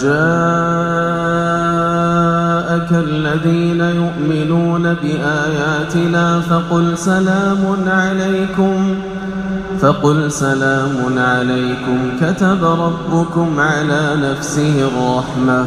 جاءك الذين يؤمنون بآياتنا فقل سلام عليكم فقل سلام عليكم كتب ربكم على نفسه الرحمة.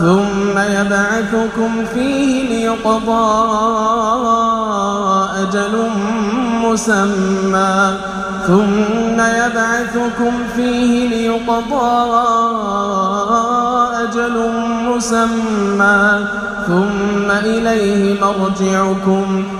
ثم يبعثكم فيه ليقضى أجل مسمى. ثم يبعثكم فيه ليقضى أجل مسمى. ثم إليه مرجعكم.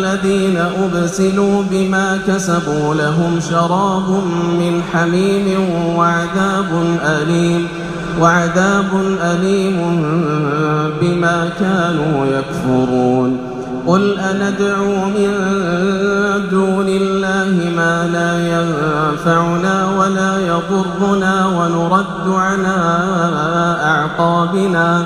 الذين أبسلوا بما كسبوا لهم شراب من حميم وعذاب أليم وعذاب أليم بما كانوا يكفرون. قل أندعو من دون الله ما لا ينفعنا ولا يضرنا ونرد على أعقابنا.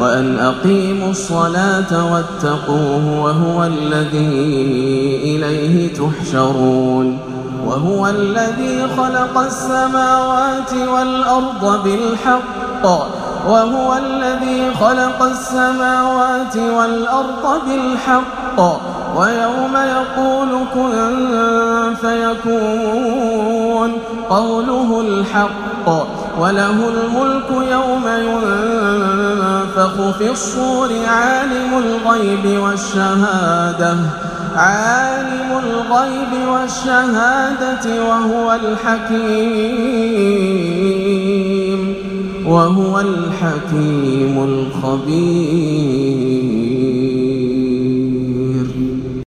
وأن أقيموا الصلاة واتقوه وهو الذي إليه تحشرون وهو الذي خلق السماوات والأرض بالحق وهو الذي خلق السماوات والأرض بالحق ويوم يقول كن فيكون قوله الحق وله الملك يوم ينفخ في الصور عالم الغيب والشهادة عالم الغيب والشهادة وهو الحكيم وهو الحكيم الخبير.